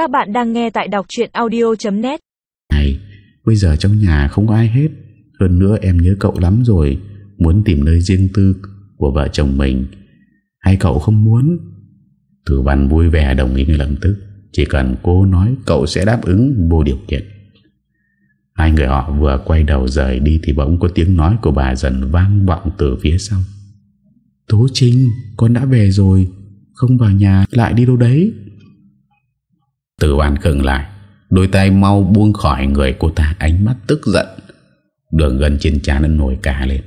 Các bạn đang nghe tại đọc chuyện audio.net Này, bây giờ trong nhà không có ai hết. Hơn nữa em nhớ cậu lắm rồi Muốn tìm nơi riêng tư của vợ chồng mình. Hay cậu không muốn? Tử văn vui vẻ đồng ý ngay lập tức. Chỉ cần cô nói cậu sẽ đáp ứng vô điều kiện. Hai người họ vừa quay đầu rời đi Thì bỗng có tiếng nói của bà dần vang vọng từ phía sau. Tố Trinh Con đã về rồi. Không vào nhà lại đi đâu đấy? Tử văn khừng lại Đôi tay mau buông khỏi người cô ta Ánh mắt tức giận. Đường gần trên trán nó nổi cả lên.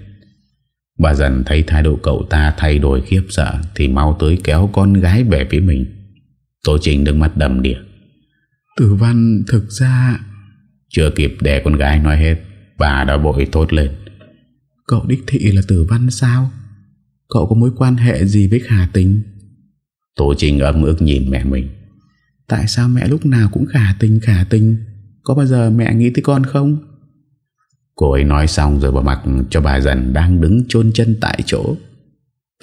Bà dần thấy thái độ cậu ta thay đổi khiếp sợ Thì mau tới kéo con gái về phía mình. Tô Trinh đứng mắt đầm đìa. Tử văn thực ra Chưa kịp để con gái nói hết Bà đã bội thốt lên. Cậu đích thị là tử văn sao? Cậu có mối quan hệ gì với khả tình? Tô Trinh ấm ức nhìn mẹ mình Tại sao mẹ lúc nào cũng khả tình khả tình? Có bao giờ mẹ nghĩ tới con không? Cô ấy nói xong rồi bỏ mặt cho bà dần đang đứng chôn chân tại chỗ.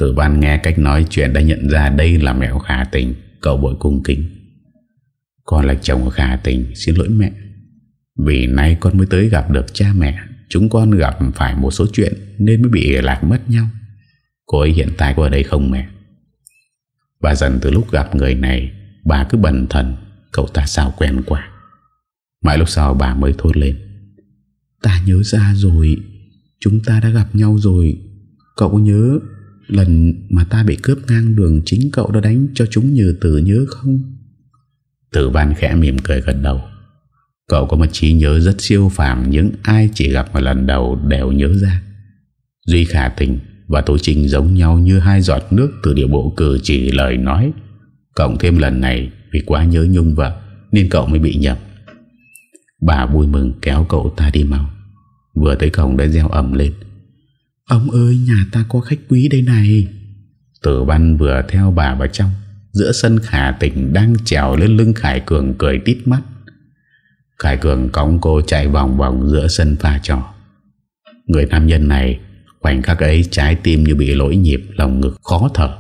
Tử văn nghe cách nói chuyện đã nhận ra đây là mẹo khả tình, Cậu bội cung kính. Con là chồng khả tình, Xin lỗi mẹ. Vì nay con mới tới gặp được cha mẹ, Chúng con gặp phải một số chuyện Nên mới bị lạc mất nhau. Cô ấy hiện tại có ở đây không mẹ? Bà dần từ lúc gặp người này Bà cứ bần thần Cậu ta sao quen quá. Mãi lúc sau bà mới thốt lên. Ta nhớ ra rồi Chúng ta đã gặp nhau rồi. Cậu nhớ Lần mà ta bị cướp ngang đường Chính cậu đã đánh cho chúng như tử nhớ không? Tử văn khẽ mỉm cười gần đầu. Cậu có một trí nhớ rất siêu phàm Những ai chỉ gặp một lần đầu đều nhớ ra. Duy khả tình và Tố Trinh giống nhau như hai giọt nước từ địa bộ cử chỉ lời nói Cộng thêm lần này vì quá nhớ nhung vợ Nên cậu mới bị nhầm. Bà vui mừng kéo cậu ta đi mau. Vừa tới cổng đã gieo ẩm lên. Ông ơi nhà ta có khách quý đây này. Tử văn vừa theo bà vào trong Giữa sân khả tỉnh đang trèo lên lưng Khải Cường cười tít mắt. Khải Cường cõng cô chạy vòng vòng giữa sân pha trò. Người nam nhân này Khoảnh khắc ấy trái tim như bị lỗi nhịp Lòng ngực khó thở.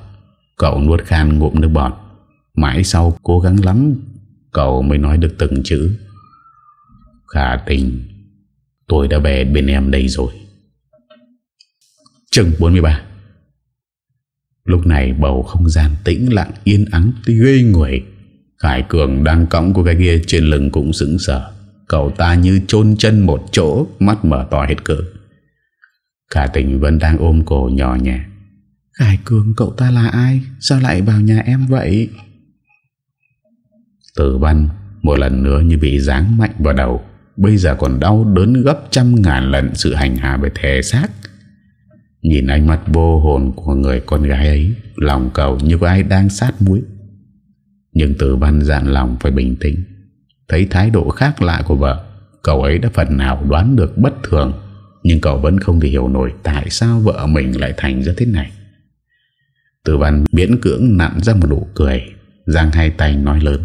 Cậu nuốt khan ngụm nước bọt Mãi sau, cố gắng lắm, Cậu mới nói được từng chữ. Khả tình, Tôi đã về bên em đây rồi. Chừng 43 Lúc này bầu không gian tĩnh lặng, yên ắng ghê người Khải Cường đang cõng cô gái kia trên lưng cũng sững sờ. Cậu ta như chôn chân một chỗ, Mắt mở to hết cỡ. Khả tình vẫn đang ôm cổ nhỏ nhẹ. Khải Cường, cậu ta là ai? Sao lại vào nhà em vậy? Tử văn Một lần nữa như bị giáng mạnh vào đầu. Bây giờ còn đau đớn gấp trăm ngàn lần Sự hành hạ về thể xác. Nhìn ánh mắt vô hồn Của người con gái ấy, Lòng cầu như có ai đang sát mũi Nhưng tử văn dạn lòng phải bình tĩnh. Thấy thái độ khác lạ của vợ, Cậu ấy đã phần nào đoán được bất thường. Nhưng cậu vẫn không thể hiểu nổi Tại sao vợ mình lại thành ra thế này. Tử văn miễn cưỡng nặn ra một nụ cười, Giang hai tay nói lớn.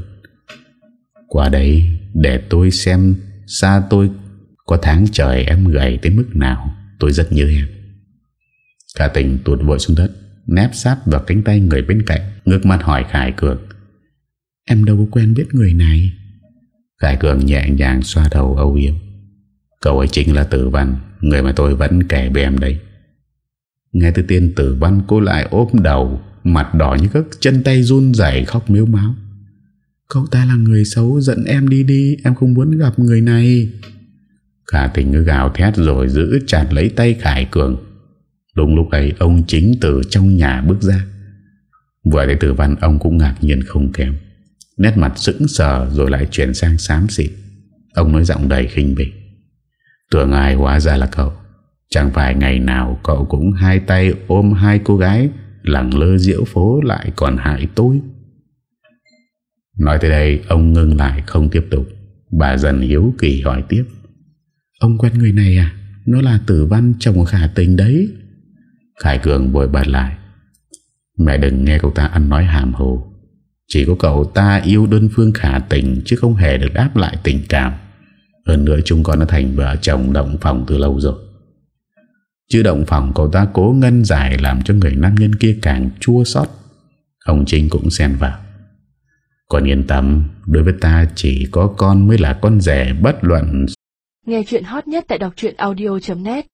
Qua đây để tôi xem Xa tôi có tháng trời em gầy tới mức nào. Tôi rất nhớ em. Cả tình tuột vội xuống đất, Nép sát vào cánh tay người bên cạnh, Ngước mặt hỏi Khải Cường. Em đâu có quen biết người này? Khải Cường nhẹ nhàng xoa đầu âu yếm. Cậu ấy chính là Tử Văn, Người mà tôi vẫn kể về em đấy. Nghe từ tiên Tử Văn, cô lại ôm đầu, Mặt đỏ như các chân tay run dày khóc miếu máu. Cậu ta là người xấu Dẫn em đi đi, Em không muốn gặp người này. Khả tình cứ gào thét rồi giữ chặt lấy tay Khải Cường. Đúng lúc ấy, ông chính từ trong nhà bước ra. Vừa thấy tử văn, ông cũng ngạc nhiên không kém. Nét mặt sững sờ rồi lại chuyển sang xám xịt. Ông nói giọng đầy khinh bỉ. Tưởng ai hóa ra là cậu? Chẳng phải ngày nào cậu cũng hai tay ôm hai cô gái Lặng lơ diễu phố lại còn hại tôi? Nói tới đây, ông ngưng lại không tiếp tục. Bà dần hiếu kỳ hỏi tiếp. Ông quen người này à? Nó là tử văn chồng của khả tình đấy. Khải Cường bồi bật lại. Mẹ đừng nghe cậu ta ăn nói hàm hồ. Chỉ có cậu ta yêu đơn phương khả tình, Chứ không hề được đáp lại tình cảm. Hơn nữa chúng con đã thành vợ chồng động phòng từ lâu rồi. Chứ động phòng cậu ta cố ngân giải Làm cho người nam nhân kia càng chua xót. Ông Trinh cũng xen vào. Con yên tâm, Đối với ta chỉ có con mới là con rẻ bất luận. Nghe chuyện hot nhất tại đọc audio.net